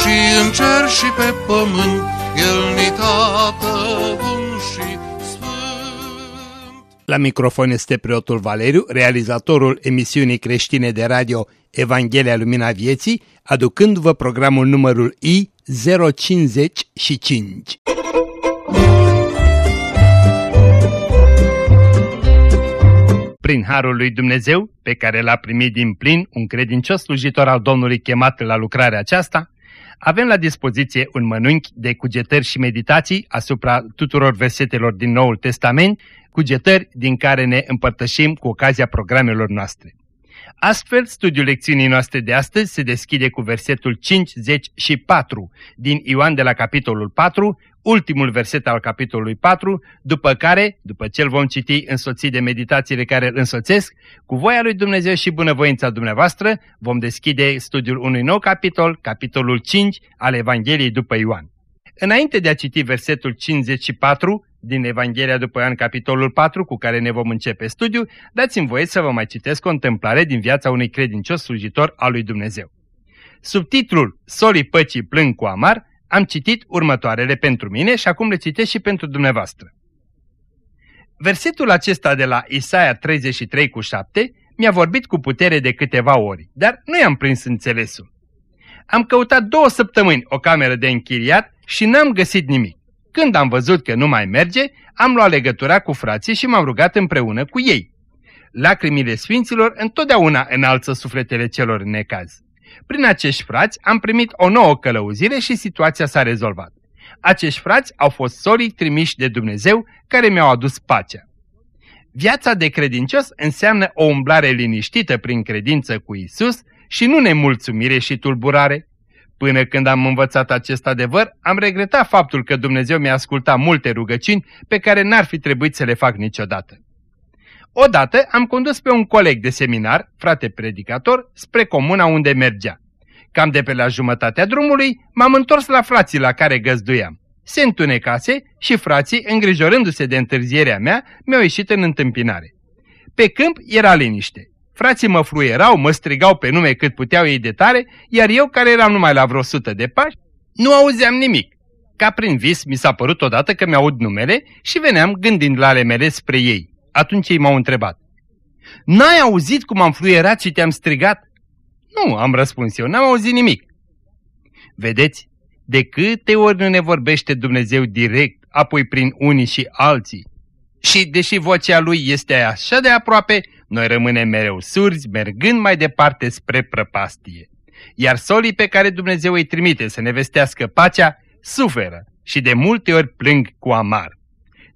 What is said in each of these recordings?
și în cer și pe pământ, El ni tată bun și sfânt. La microfon este preotul Valeriu, realizatorul emisiunii creștine de radio Evanghelia Lumina Vieții, aducându-vă programul numărul I-055. Prin Harul lui Dumnezeu, pe care l-a primit din plin un credincios slujitor al Domnului chemat la lucrarea aceasta, avem la dispoziție un mănânchi de cugetări și meditații asupra tuturor versetelor din Noul Testament, cugetări din care ne împărtășim cu ocazia programelor noastre. Astfel, studiul lecțiunii noastre de astăzi se deschide cu versetul 54 din Ioan de la capitolul 4, ultimul verset al capitolului 4, după care, după ce îl vom citi însoțit de meditațiile care îl însoțesc, cu voia lui Dumnezeu și bunăvoința dumneavoastră, vom deschide studiul unui nou capitol, capitolul 5 al Evangheliei după Ioan. Înainte de a citi versetul 54 din Evanghelia după Ioan, capitolul 4, cu care ne vom începe studiu, dați-mi voie să vă mai citesc o întâmplare din viața unui credincios slujitor al lui Dumnezeu. Subtitlul Solii păcii plâng cu amar am citit următoarele pentru mine și acum le citesc și pentru dumneavoastră. Versetul acesta de la Isaia 33 cu 7 mi-a vorbit cu putere de câteva ori, dar nu i-am prins înțelesul. Am căutat două săptămâni o cameră de închiriat și n-am găsit nimic. Când am văzut că nu mai merge, am luat legătura cu frații și m-am rugat împreună cu ei. Lacrimile sfinților întotdeauna înalță sufletele celor în necaz. Prin acești frați am primit o nouă călăuzire și situația s-a rezolvat. Acești frați au fost solii trimiși de Dumnezeu care mi-au adus pacea. Viața de credincios înseamnă o umblare liniștită prin credință cu Isus și nu nemulțumire și tulburare. Până când am învățat acest adevăr, am regretat faptul că Dumnezeu mi-a ascultat multe rugăciuni pe care n-ar fi trebuit să le fac niciodată. Odată am condus pe un coleg de seminar, frate predicator, spre comuna unde mergea. Cam de pe la jumătatea drumului m-am întors la frații la care găzduiam. Se întunecase și frații, îngrijorându-se de întârzierea mea, mi-au ieșit în întâmpinare. Pe câmp era liniște. Frații mă fluierau, mă strigau pe nume cât puteau ei de tare, iar eu, care eram numai la vreo sută de pași, nu auzeam nimic. Ca prin vis mi s-a părut odată că mi-aud numele și veneam gândind la ale mele spre ei. Atunci ei m-au întrebat. N-ai auzit cum am fluierat și te-am strigat? Nu, am răspuns eu, n-am auzit nimic. Vedeți, de câte ori nu ne vorbește Dumnezeu direct, apoi prin unii și alții. Și deși vocea Lui este așa de aproape, noi rămânem mereu surzi, mergând mai departe spre prăpastie. Iar solii pe care Dumnezeu îi trimite să ne vestească pacea, suferă și de multe ori plâng cu amar.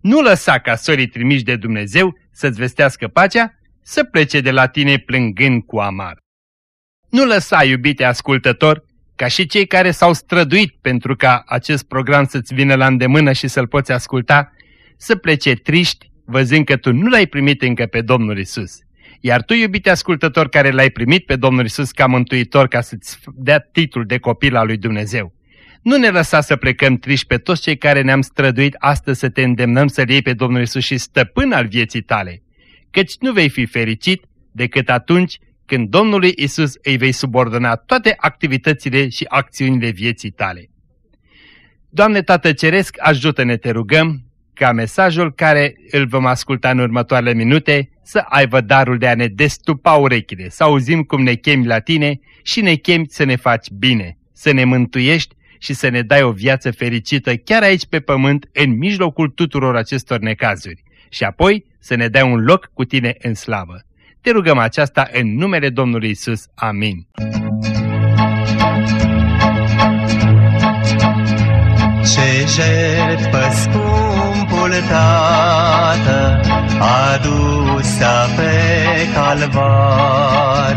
Nu lăsa ca sorii trimiși de Dumnezeu să-ți vestească pacea, să plece de la tine plângând cu amar. Nu lăsa, iubite ascultător, ca și cei care s-au străduit pentru ca acest program să-ți vină la îndemână și să-l poți asculta, să plece triști, văzând că tu nu l-ai primit încă pe Domnul Isus. Iar tu, iubite ascultător, care l-ai primit pe Domnul Isus ca mântuitor ca să-ți dea titlul de copil al lui Dumnezeu, nu ne lăsa să plecăm triși pe toți cei care ne-am străduit astăzi să te îndemnăm să iei pe Domnul Isus și stăpân al vieții tale, căci nu vei fi fericit decât atunci când Domnului Isus îi vei subordona toate activitățile și acțiunile vieții tale. Doamne Tată Ceresc, ajută-ne, te rugăm, ca mesajul care îl vom asculta în următoarele minute să aibă darul de a ne destupa urechile, să auzim cum ne chemi la tine și ne chemi să ne faci bine, să ne mântuiești și să ne dai o viață fericită chiar aici pe pământ, în mijlocul tuturor acestor necazuri. Și apoi să ne dai un loc cu tine în slavă. Te rugăm aceasta în numele Domnului Isus. Amin. Ce jertfă scumpul Tată adusă pe calvar,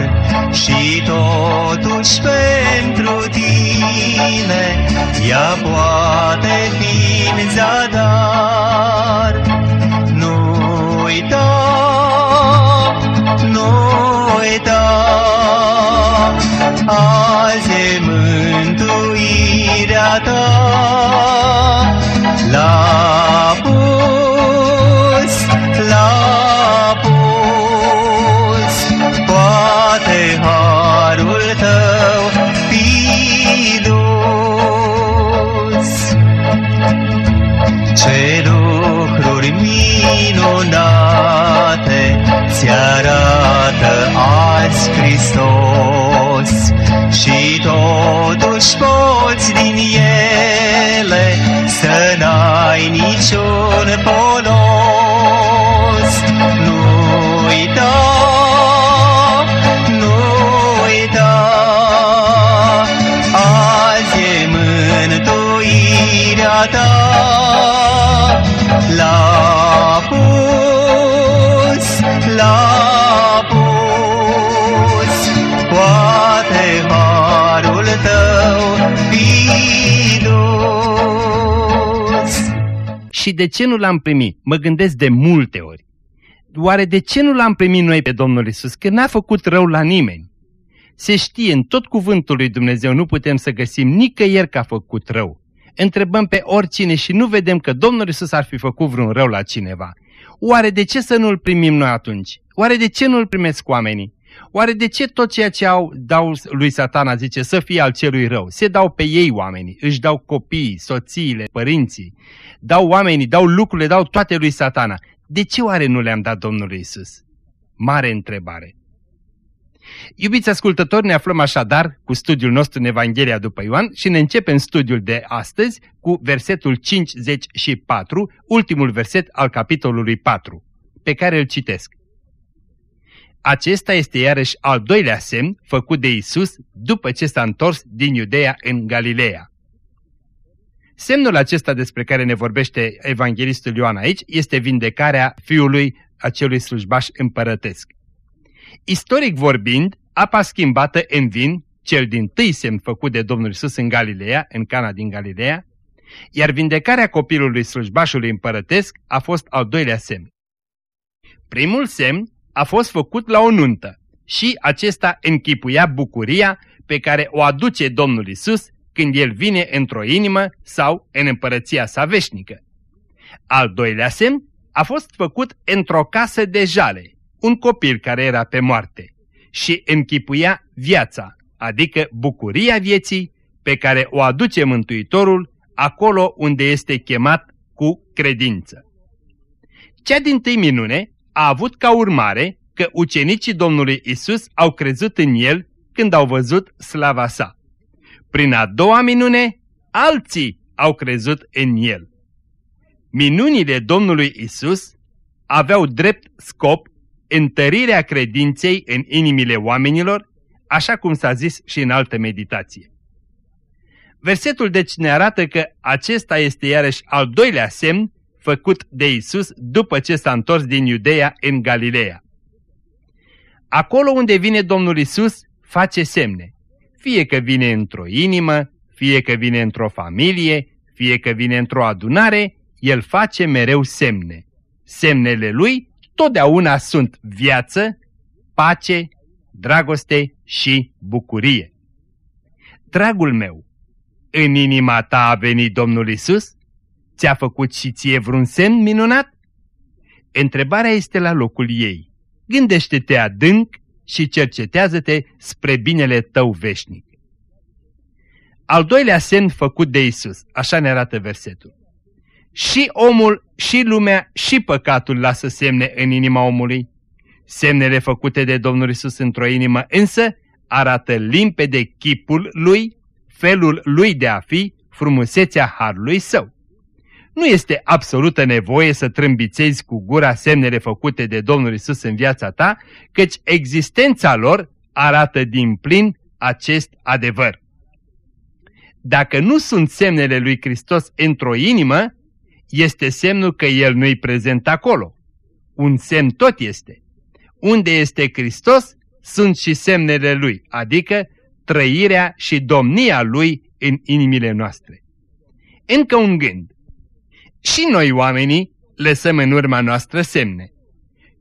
și totuși pentru tine ea poate fi în zadar. Nu uita, nu uita, azi e mântuirea ta. La pus, Și de ce nu l-am primit? Mă gândesc de multe ori. Oare de ce nu l-am primit noi pe Domnul Isus? Că n-a făcut rău la nimeni. Se știe în tot cuvântul lui Dumnezeu, nu putem să găsim nicăieri că a făcut rău. Întrebăm pe oricine și nu vedem că Domnul Isus ar fi făcut vreun rău la cineva. Oare de ce să nu-L primim noi atunci? Oare de ce nu-L primesc oamenii? Oare de ce tot ceea ce au, dau lui satana, zice, să fie al celui rău? Se dau pe ei oamenii, își dau copiii, soțiile, părinții, dau oamenii, dau lucrurile, dau toate lui satana. De ce oare nu le-am dat Domnului Isus? Mare întrebare. Iubiți ascultători, ne aflăm așadar cu studiul nostru în Evanghelia după Ioan și ne începem studiul de astăzi cu versetul 54, ultimul verset al capitolului 4, pe care îl citesc. Acesta este iarăși al doilea semn făcut de Isus după ce s-a întors din Iudeea în Galileea. Semnul acesta despre care ne vorbește evanghelistul Ioan aici este vindecarea fiului acelui slujbaș împărătesc. Istoric vorbind, apa schimbată în vin, cel din tâi semn făcut de Domnul Isus în Galileea, în Cana din Galileea, iar vindecarea copilului slujbașului împărătesc a fost al doilea semn. Primul semn a fost făcut la o nuntă și acesta închipuia bucuria pe care o aduce Domnul Isus când El vine într-o inimă sau în împărăția sa veșnică. Al doilea semn a fost făcut într-o casă de jale, un copil care era pe moarte și închipuia viața, adică bucuria vieții pe care o aduce Mântuitorul acolo unde este chemat cu credință. Cea din tâi minune a avut ca urmare că ucenicii Domnului Isus au crezut în El când au văzut slava sa. Prin a doua minune, alții au crezut în El. Minunile Domnului Isus aveau drept scop întărirea credinței în inimile oamenilor, așa cum s-a zis și în altă meditație. Versetul deci ne arată că acesta este iarăși al doilea semn făcut de Isus după ce s-a întors din Iudeea în Galileea. Acolo unde vine Domnul Isus, face semne. Fie că vine într-o inimă, fie că vine într-o familie, fie că vine într-o adunare, El face mereu semne. Semnele Lui totdeauna sunt viață, pace, dragoste și bucurie. Dragul meu, în inima ta a venit Domnul Isus? Ți-a făcut și ție vreun semn minunat? Întrebarea este la locul ei. Gândește-te adânc și cercetează-te spre binele tău veșnic. Al doilea semn făcut de Isus, așa ne arată versetul. Și omul, și lumea, și păcatul lasă semne în inima omului. Semnele făcute de Domnul Isus într-o inimă însă arată limpede chipul lui, felul lui de a fi, frumusețea harului său. Nu este absolută nevoie să trâmbițezi cu gura semnele făcute de Domnul Isus în viața ta, căci existența lor arată din plin acest adevăr. Dacă nu sunt semnele lui Hristos într-o inimă, este semnul că El nu-i prezent acolo. Un semn tot este. Unde este Hristos, sunt și semnele Lui, adică trăirea și domnia Lui în inimile noastre. Încă un gând. Și noi oamenii lăsăm în urma noastră semne.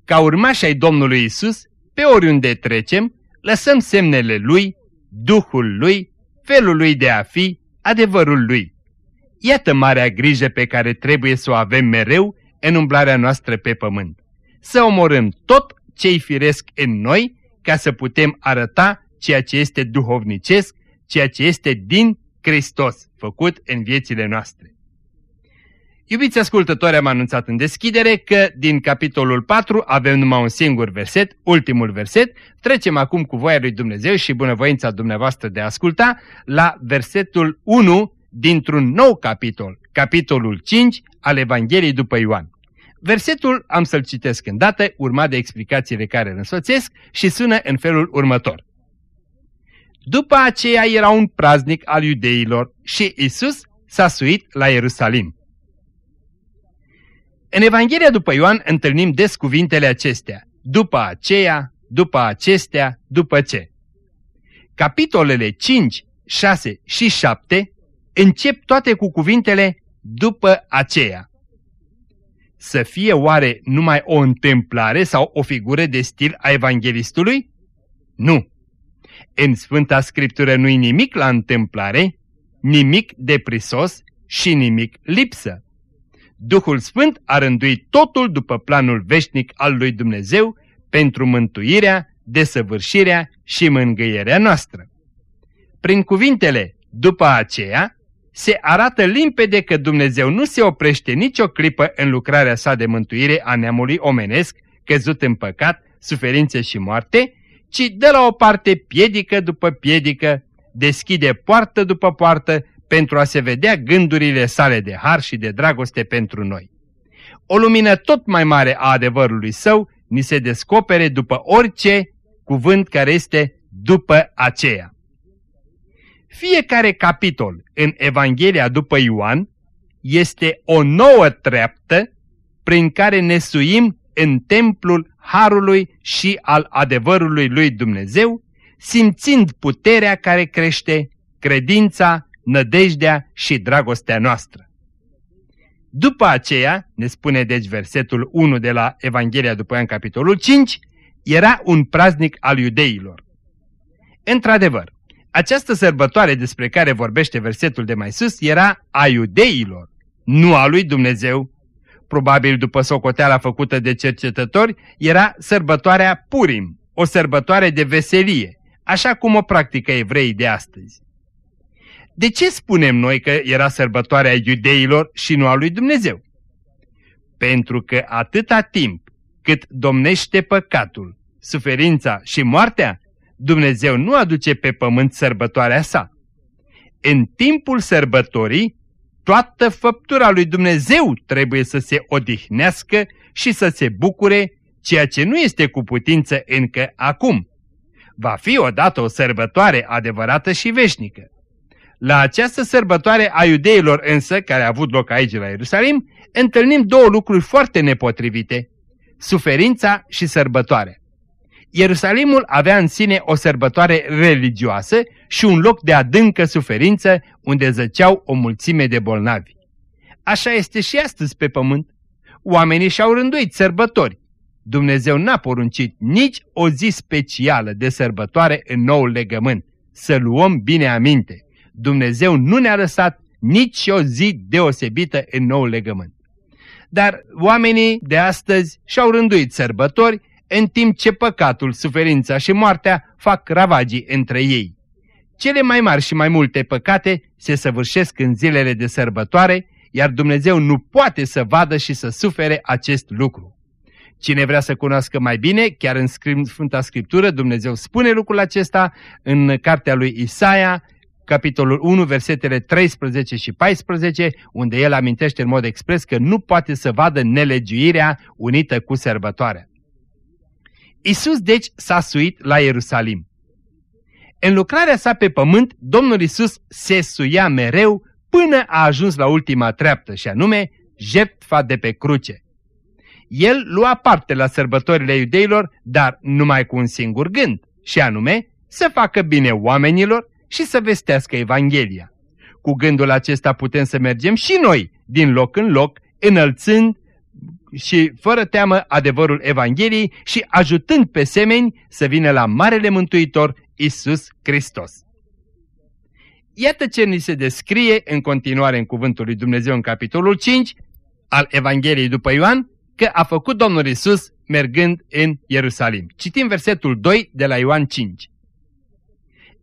Ca urmași ai Domnului Isus, pe oriunde trecem, lăsăm semnele Lui, Duhul Lui, felul Lui de a fi, adevărul Lui. Iată marea grijă pe care trebuie să o avem mereu în umblarea noastră pe pământ. Să omorâm tot ce-i firesc în noi ca să putem arăta ceea ce este duhovnicesc, ceea ce este din Hristos, făcut în viețile noastre. Iubiți ascultători, am anunțat în deschidere că din capitolul 4 avem numai un singur verset, ultimul verset. Trecem acum cu voia lui Dumnezeu și bunăvoința dumneavoastră de a asculta la versetul 1 dintr-un nou capitol, capitolul 5 al Evangheliei după Ioan. Versetul am să-l citesc îndată, urmat de explicațiile care îl însoțesc și sună în felul următor. După aceea era un praznic al iudeilor și Isus s-a suit la Ierusalim. În Evanghelia după Ioan întâlnim des cuvintele acestea, după aceea, după acestea, după ce. Capitolele 5, 6 și 7 încep toate cu cuvintele după aceea. Să fie oare numai o întâmplare sau o figură de stil a evanghelistului? Nu. În Sfânta Scriptură nu-i nimic la întâmplare, nimic deprisos și nimic lipsă. Duhul Sfânt a rânduit totul după planul veșnic al lui Dumnezeu pentru mântuirea, desăvârșirea și mângâierea noastră. Prin cuvintele după aceea, se arată limpede că Dumnezeu nu se oprește nicio clipă în lucrarea sa de mântuire a neamului omenesc, căzut în păcat, suferințe și moarte, ci de la o parte piedică după piedică, deschide poartă după poartă pentru a se vedea gândurile sale de har și de dragoste pentru noi. O lumină tot mai mare a adevărului său ni se descopere după orice cuvânt care este după aceea. Fiecare capitol în Evanghelia după Ioan este o nouă treaptă prin care ne suim în templul Harului și al adevărului lui Dumnezeu, simțind puterea care crește, credința, nădejdea și dragostea noastră. După aceea, ne spune deci versetul 1 de la Evanghelia după Ioan capitolul 5, era un praznic al iudeilor. Într-adevăr, această sărbătoare despre care vorbește versetul de mai sus era a iudeilor, nu a lui Dumnezeu. Probabil după socoteala făcută de cercetători, era sărbătoarea Purim, o sărbătoare de veselie, așa cum o practică evreii de astăzi. De ce spunem noi că era sărbătoarea iudeilor și nu a lui Dumnezeu? Pentru că atâta timp cât domnește păcatul, suferința și moartea, Dumnezeu nu aduce pe pământ sărbătoarea sa. În timpul sărbătorii, toată făptura lui Dumnezeu trebuie să se odihnească și să se bucure, ceea ce nu este cu putință încă acum. Va fi odată o sărbătoare adevărată și veșnică. La această sărbătoare a iudeilor însă, care a avut loc aici la Ierusalim, întâlnim două lucruri foarte nepotrivite, suferința și sărbătoarea. Ierusalimul avea în sine o sărbătoare religioasă și un loc de adâncă suferință unde zăceau o mulțime de bolnavi. Așa este și astăzi pe pământ. Oamenii și-au rânduit sărbători. Dumnezeu n-a poruncit nici o zi specială de sărbătoare în noul legământ. Să luăm bine aminte. Dumnezeu nu ne-a lăsat nici o zi deosebită în noul legământ. Dar oamenii de astăzi și-au rânduit sărbători în timp ce păcatul, suferința și moartea fac ravagii între ei. Cele mai mari și mai multe păcate se săvârșesc în zilele de sărbătoare, iar Dumnezeu nu poate să vadă și să sufere acest lucru. Cine vrea să cunoască mai bine, chiar în Sfânta Scriptură, Dumnezeu spune lucrul acesta în cartea lui Isaia, capitolul 1, versetele 13 și 14, unde el amintește în mod expres că nu poate să vadă nelegiuirea unită cu sărbătoarea. Isus deci s-a suit la Ierusalim. În lucrarea sa pe pământ, Domnul Isus se suia mereu până a ajuns la ultima treaptă și anume jertfa de pe cruce. El lua parte la sărbătorile iudeilor, dar numai cu un singur gând, și anume să facă bine oamenilor și să vestească Evanghelia. Cu gândul acesta putem să mergem și noi din loc în loc, înălțând și fără teamă adevărul Evangheliei și ajutând pe semeni să vină la Marele Mântuitor Isus Hristos. Iată ce ni se descrie în continuare în Cuvântul lui Dumnezeu în capitolul 5 al Evangheliei după Ioan, că a făcut Domnul Isus mergând în Ierusalim. Citim versetul 2 de la Ioan 5.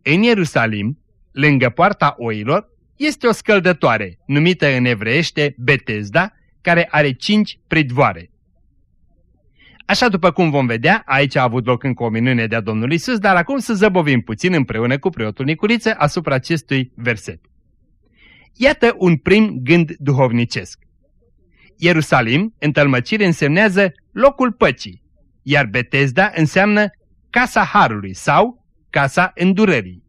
În Ierusalim, lângă poarta oilor, este o scăldătoare, numită în evreiește Betesda, care are cinci pridvoare. Așa după cum vom vedea, aici a avut loc încă o minune de-a Domnului Isus, dar acum să zăbovim puțin împreună cu preotul Nicuriță asupra acestui verset. Iată un prim gând duhovnicesc. Ierusalim, în tălmăcire, însemnează locul păcii, iar Betesda înseamnă casa Harului sau casa îndurării.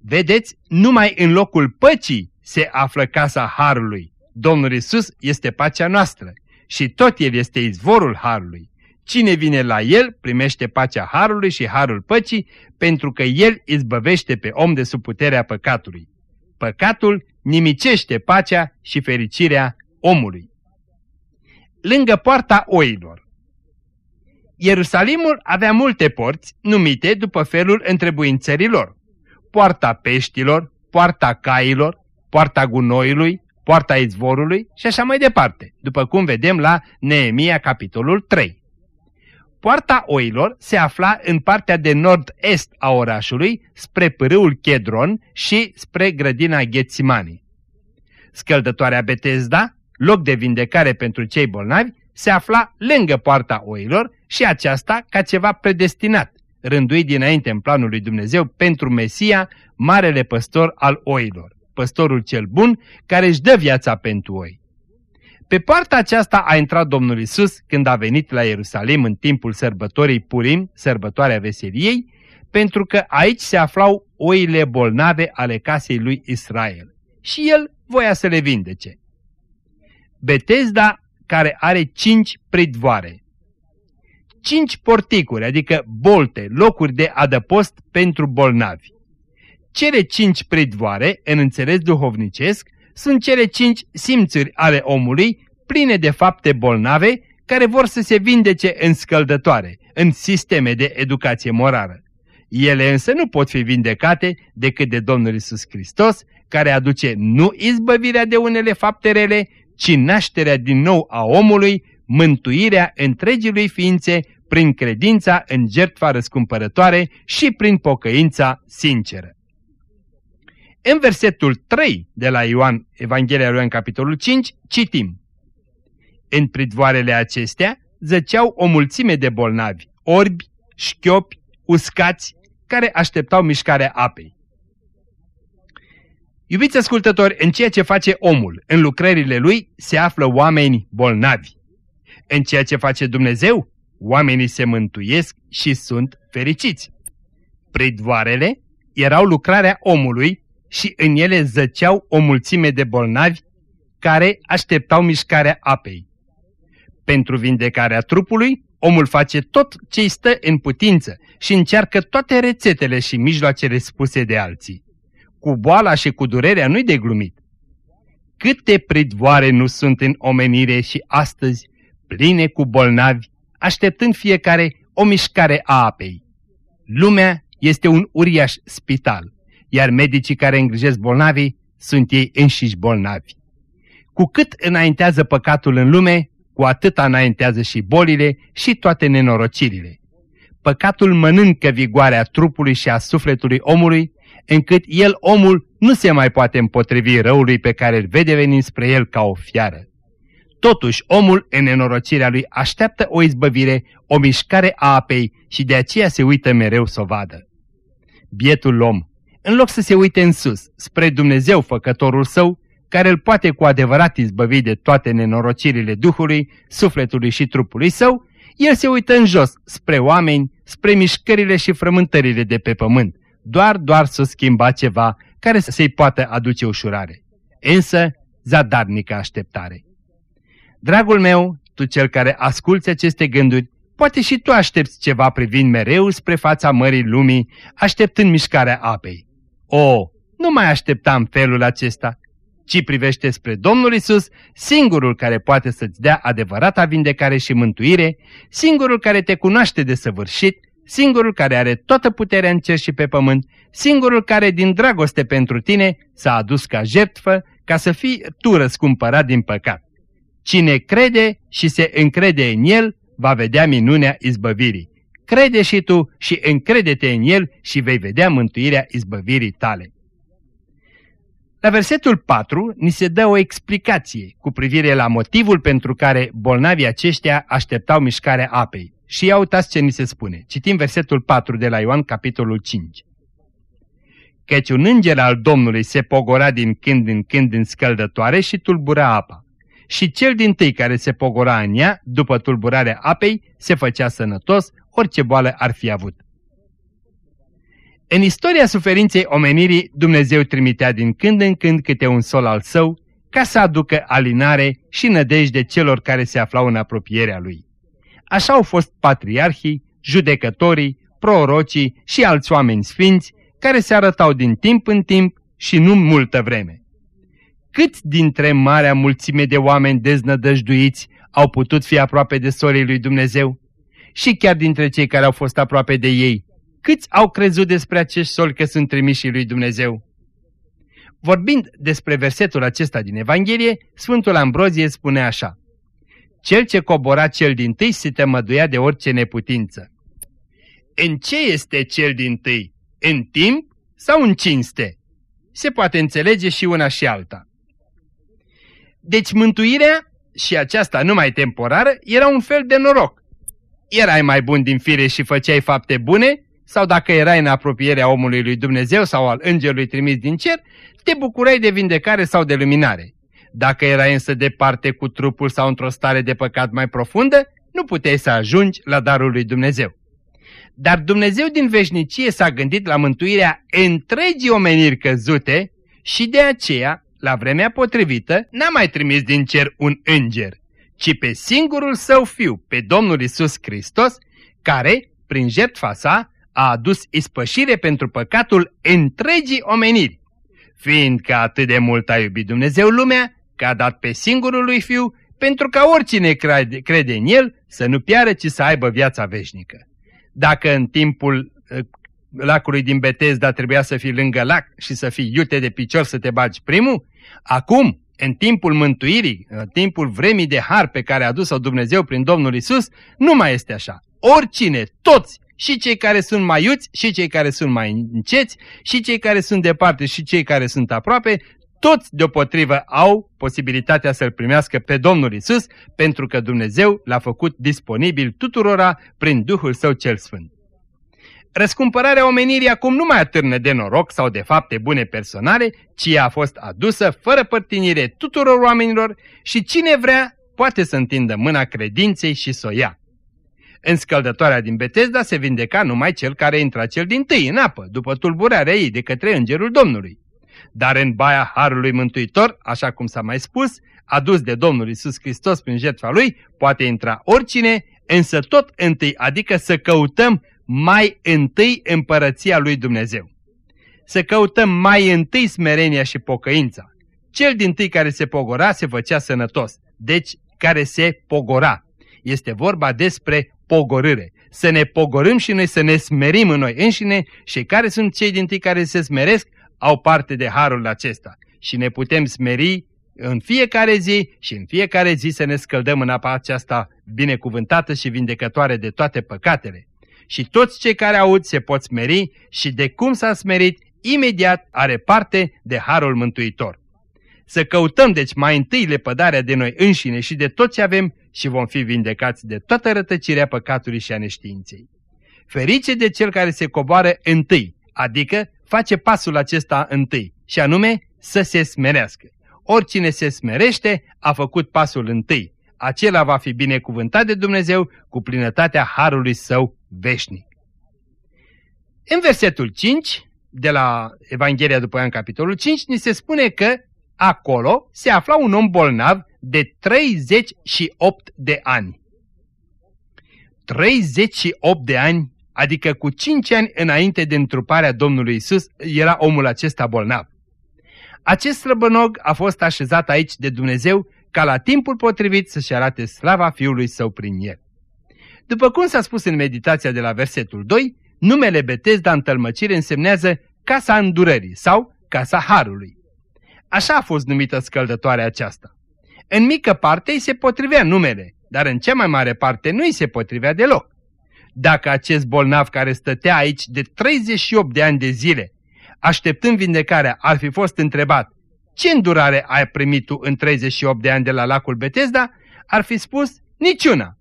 Vedeți, numai în locul păcii se află casa Harului. Domnul Isus este pacea noastră și tot El este izvorul Harului. Cine vine la El primește pacea Harului și Harul păcii, pentru că El izbăvește pe om de sub puterea păcatului. Păcatul nimicește pacea și fericirea omului. Lângă poarta oilor. Ierusalimul avea multe porți, numite după felul întrebuințărilor. Poarta peștilor, poarta cailor, poarta gunoiului, poarta izvorului și așa mai departe, după cum vedem la Neemia capitolul 3. Poarta oilor se afla în partea de nord-est a orașului, spre pârâul Chedron și spre grădina Ghețimani. Scăldătoarea Betesda, loc de vindecare pentru cei bolnavi, se afla lângă poarta oilor și aceasta ca ceva predestinat, rânduit dinainte în planul lui Dumnezeu pentru Mesia, marele păstor al oilor păstorul cel bun, care își dă viața pentru oi. Pe partea aceasta a intrat Domnul Isus când a venit la Ierusalim în timpul sărbătorii Purim, sărbătoarea veseliei, pentru că aici se aflau oile bolnave ale casei lui Israel. Și el voia să le vindece. Betesda, care are cinci pridvoare. Cinci porticuri, adică bolte, locuri de adăpost pentru bolnavi. Cele cinci pridvoare, în înțeles duhovnicesc, sunt cele cinci simțuri ale omului, pline de fapte bolnave, care vor să se vindece în scăldătoare, în sisteme de educație morală. Ele însă nu pot fi vindecate decât de Domnul Isus Hristos, care aduce nu izbăvirea de unele fapte rele, ci nașterea din nou a omului, mântuirea întregii ființe prin credința în jertfa răscumpărătoare și prin pocăința sinceră. În versetul 3 de la Ioan, Evanghelia lui Ioan, capitolul 5, citim. În pridvoarele acestea zăceau o mulțime de bolnavi, orbi, șchiopi, uscați, care așteptau mișcarea apei. Iubiți ascultători, în ceea ce face omul, în lucrările lui, se află oameni bolnavi. În ceea ce face Dumnezeu, oamenii se mântuiesc și sunt fericiți. Pridvoarele erau lucrarea omului și în ele zăceau o mulțime de bolnavi care așteptau mișcarea apei. Pentru vindecarea trupului, omul face tot ce îi stă în putință și încearcă toate rețetele și mijloacele spuse de alții. Cu boala și cu durerea nu-i de glumit. Câte pridvoare nu sunt în omenire și astăzi, pline cu bolnavi, așteptând fiecare o mișcare a apei. Lumea este un uriaș spital iar medicii care îngrijesc bolnavii sunt ei înșiși bolnavi. Cu cât înaintează păcatul în lume, cu atât înaintează și bolile și toate nenorocirile. Păcatul mănâncă vigoarea trupului și a sufletului omului, încât el, omul, nu se mai poate împotrivi răului pe care îl vede venind spre el ca o fiară. Totuși, omul, în nenorocirea lui, așteaptă o izbăvire, o mișcare a apei și de aceea se uită mereu să o vadă. Bietul om, în loc să se uite în sus, spre Dumnezeu făcătorul său, care îl poate cu adevărat izbăvi de toate nenorocirile Duhului, sufletului și trupului său, el se uită în jos, spre oameni, spre mișcările și frământările de pe pământ, doar, doar să schimba ceva care să-i poată aduce ușurare. Însă, zadarnică așteptare. Dragul meu, tu cel care asculți aceste gânduri, Poate și tu aștepți ceva privind mereu spre fața mării lumii, așteptând mișcarea apei. O, nu mai aștepta în felul acesta, ci privește spre Domnul Isus, singurul care poate să-ți dea adevărata vindecare și mântuire, singurul care te cunoaște de săvârșit, singurul care are toată puterea în cer și pe pământ, singurul care din dragoste pentru tine s-a adus ca jertfă ca să fii tu răscumpărat din păcat. Cine crede și se încrede în El, va vedea minunea izbăvirii. Crede și tu și încrede-te în El și vei vedea mântuirea izbăvirii tale. La versetul 4 ni se dă o explicație cu privire la motivul pentru care bolnavii aceștia așteptau mișcarea apei. Și ia uitați ce ni se spune. Citim versetul 4 de la Ioan, capitolul 5. Căci un înger al Domnului se pogora din când în când în scăldătoare și tulbura apa. Și cel din tâi care se pogora în ea, după tulburarea apei, se făcea sănătos, orice boală ar fi avut. În istoria suferinței omenirii, Dumnezeu trimitea din când în când câte un sol al său, ca să aducă alinare și nădejde celor care se aflau în apropierea lui. Așa au fost patriarhii, judecătorii, prorocii și alți oameni sfinți, care se arătau din timp în timp și nu multă vreme. Cât dintre marea mulțime de oameni deznădăjduiți au putut fi aproape de sorii lui Dumnezeu? Și chiar dintre cei care au fost aproape de ei, câți au crezut despre acești soli că sunt trimișii lui Dumnezeu? Vorbind despre versetul acesta din Evanghelie, Sfântul Ambrozie spune așa. Cel ce cobora cel din tâi se temăduia de orice neputință. În ce este cel din tâi? În timp sau în cinste? Se poate înțelege și una și alta. Deci mântuirea, și aceasta numai temporară, era un fel de noroc. Erai mai bun din fire și făceai fapte bune, sau dacă erai în apropierea omului lui Dumnezeu sau al îngerului trimis din cer, te bucurai de vindecare sau de luminare. Dacă erai însă departe cu trupul sau într-o stare de păcat mai profundă, nu puteai să ajungi la darul lui Dumnezeu. Dar Dumnezeu din veșnicie s-a gândit la mântuirea întregii omeniri căzute și de aceea, la vremea potrivită, n-a mai trimis din cer un înger, ci pe singurul său fiu, pe Domnul Isus Hristos, care, prin jertfa sa, a adus ispășire pentru păcatul întregii omeniri. Fiindcă atât de mult a iubit Dumnezeu lumea, că a dat pe singurul lui Fiu, pentru ca oricine crede, crede în El să nu piară, ci să aibă viața veșnică. Dacă în timpul uh, lacului din Betesda trebuia să fii lângă lac și să fii iute de picior să te bagi primul, acum, în timpul mântuirii, în timpul vremii de har pe care a adus-o Dumnezeu prin Domnul Isus, nu mai este așa. Oricine, toți, și cei care sunt mai iuți, și cei care sunt mai înceți, și cei care sunt departe, și cei care sunt aproape, toți deopotrivă au posibilitatea să-L primească pe Domnul Isus, pentru că Dumnezeu l-a făcut disponibil tuturora prin Duhul Său cel Sfânt. Răscumpărarea omenirii acum nu mai atârnă de noroc sau de fapte bune personale, ci a fost adusă fără părtinire tuturor oamenilor și cine vrea poate să întindă mâna credinței și să o ia. În scăldătoarea din Betesda se vindeca numai cel care intra cel din tâi în apă, după tulburarea ei de către îngerul Domnului. Dar în baia Harului Mântuitor, așa cum s-a mai spus, adus de Domnul Isus Hristos prin jertfa Lui, poate intra oricine, însă tot întâi, adică să căutăm mai întâi împărăția lui Dumnezeu. Să căutăm mai întâi smerenia și pocăința. Cel din tâi care se pogora se făcea sănătos, deci care se pogora. Este vorba despre pogorâre. Să ne pogorâm și noi să ne smerim în noi înșine și care sunt cei din tâi care se smeresc au parte de harul acesta. Și ne putem smeri în fiecare zi și în fiecare zi să ne scăldăm în apa aceasta binecuvântată și vindecătoare de toate păcatele. Și toți cei care aud se pot smeri și de cum s-a smerit, imediat are parte de harul mântuitor. Să căutăm deci mai întâi lepădarea de noi înșine și de tot ce avem și vom fi vindecați de toată rătăcirea păcatului și a neștiinței. Ferice de cel care se coboară întâi, adică face pasul acesta întâi, și anume să se smerească. Oricine se smerește a făcut pasul întâi. Acela va fi binecuvântat de Dumnezeu cu plinătatea harului său veșnic. În versetul 5, de la Evanghelia după Ioan capitolul 5, ni se spune că acolo se afla un om bolnav de 38 de ani. 38 de ani, adică cu 5 ani înainte de întruparea Domnului Isus, era omul acesta bolnav. Acest slăbănog a fost așezat aici de Dumnezeu ca la timpul potrivit să-și arate slava Fiului Său prin el. După cum s-a spus în meditația de la versetul 2, numele Betesda în tălmăcire însemnează Casa Îndurării sau Casa Harului. Așa a fost numită scăldătoarea aceasta. În mică parte îi se potrivea numele, dar în cea mai mare parte nu îi se potrivea deloc. Dacă acest bolnav care stătea aici de 38 de ani de zile, așteptând vindecarea, ar fi fost întrebat ce îndurare ai primit tu în 38 de ani de la lacul Betesda, ar fi spus niciuna.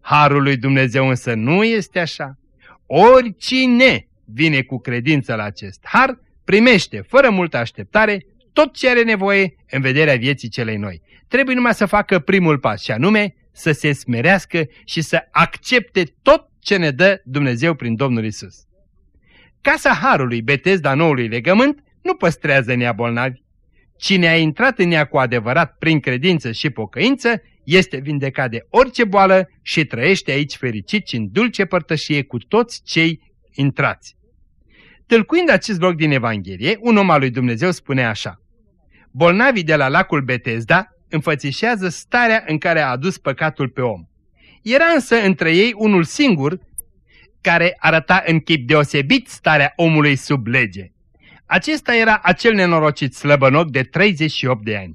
Harul lui Dumnezeu însă nu este așa. Oricine vine cu credință la acest har, primește fără multă așteptare tot ce are nevoie în vederea vieții celei noi. Trebuie numai să facă primul pas și anume să se smerească și să accepte tot ce ne dă Dumnezeu prin Domnul Isus. Casa Harului Betesda noului legământ nu păstrează neabolnavi. Cine a intrat în ea cu adevărat prin credință și pocăință este vindecat de orice boală și trăiește aici fericit și în dulce părtășie cu toți cei intrați. Tâlcuind acest loc din Evanghelie, un om al lui Dumnezeu spune așa. Bolnavii de la lacul Betesda înfățișează starea în care a adus păcatul pe om. Era însă între ei unul singur care arăta în chip deosebit starea omului sub lege. Acesta era acel nenorocit slăbănoc de 38 de ani.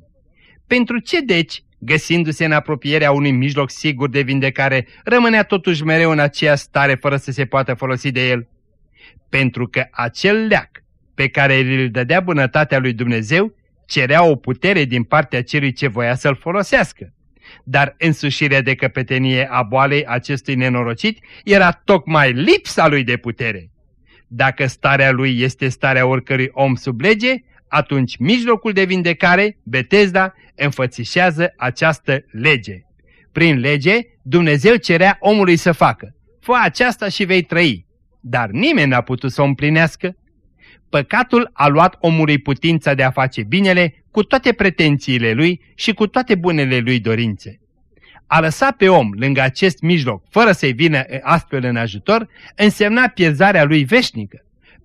Pentru ce deci, găsindu-se în apropierea unui mijloc sigur de vindecare, rămânea totuși mereu în aceea stare fără să se poată folosi de el? Pentru că acel leac pe care îl dădea bunătatea lui Dumnezeu cerea o putere din partea celui ce voia să-l folosească. Dar însușirea de căpetenie a boalei acestui nenorocit era tocmai lipsa lui de putere. Dacă starea lui este starea oricărui om sub lege, atunci mijlocul de vindecare, Betesda, înfățișează această lege. Prin lege, Dumnezeu cerea omului să facă. Fă aceasta și vei trăi. Dar nimeni n-a putut să o împlinească. Păcatul a luat omului putința de a face binele cu toate pretențiile lui și cu toate bunele lui dorințe. A lăsa pe om lângă acest mijloc, fără să-i vină astfel în ajutor, însemna pierzarea lui veșnică.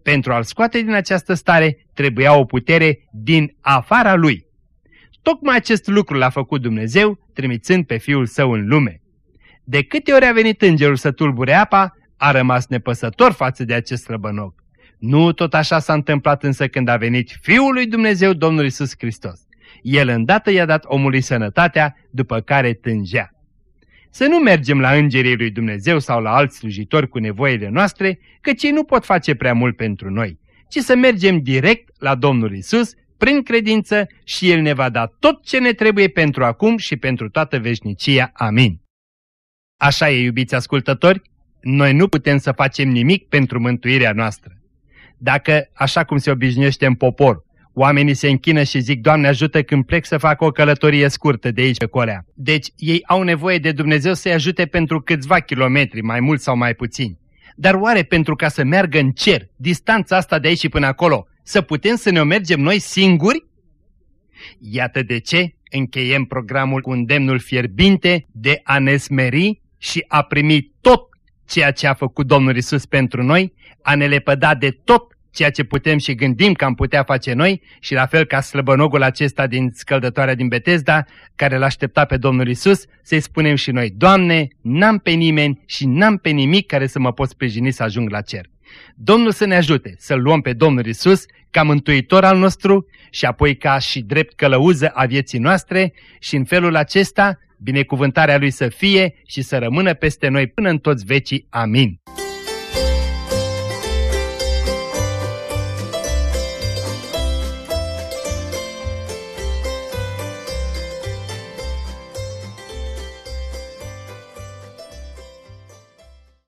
Pentru a-l scoate din această stare, trebuia o putere din afara lui. Tocmai acest lucru l-a făcut Dumnezeu, trimițând pe Fiul Său în lume. De câte ori a venit îngerul să tulbure apa, a rămas nepăsător față de acest slăbănoc. Nu tot așa s-a întâmplat însă când a venit Fiul lui Dumnezeu, Domnul Isus Hristos. El îndată i-a dat omului sănătatea, după care tângea. Să nu mergem la îngerii lui Dumnezeu sau la alți slujitori cu nevoile noastre, căci ei nu pot face prea mult pentru noi, ci să mergem direct la Domnul Isus, prin credință și El ne va da tot ce ne trebuie pentru acum și pentru toată veșnicia. Amin. Așa e, iubiți ascultători, noi nu putem să facem nimic pentru mântuirea noastră. Dacă, așa cum se obișnuiește în popor, oamenii se închină și zic, Doamne ajută când plec să fac o călătorie scurtă de aici pe colea. Deci ei au nevoie de Dumnezeu să-i ajute pentru câțiva kilometri, mai mult sau mai puțin. Dar oare pentru ca să meargă în cer, distanța asta de aici și până acolo, să putem să ne o mergem noi singuri? Iată de ce încheiem programul cu îndemnul fierbinte de a ne smeri și a primi tot ceea ce a făcut Domnul Isus pentru noi, a ne lepăda de tot ceea ce putem și gândim că am putea face noi și la fel ca slăbănogul acesta din scăldătoarea din Betesda, care l-aștepta pe Domnul Isus, să-i spunem și noi, Doamne, n-am pe nimeni și n-am pe nimic care să mă pot sprijini să ajung la cer. Domnul să ne ajute să-L luăm pe Domnul Isus ca mântuitor al nostru și apoi ca și drept călăuză a vieții noastre și în felul acesta binecuvântarea Lui să fie și să rămână peste noi până în toți vecii. Amin.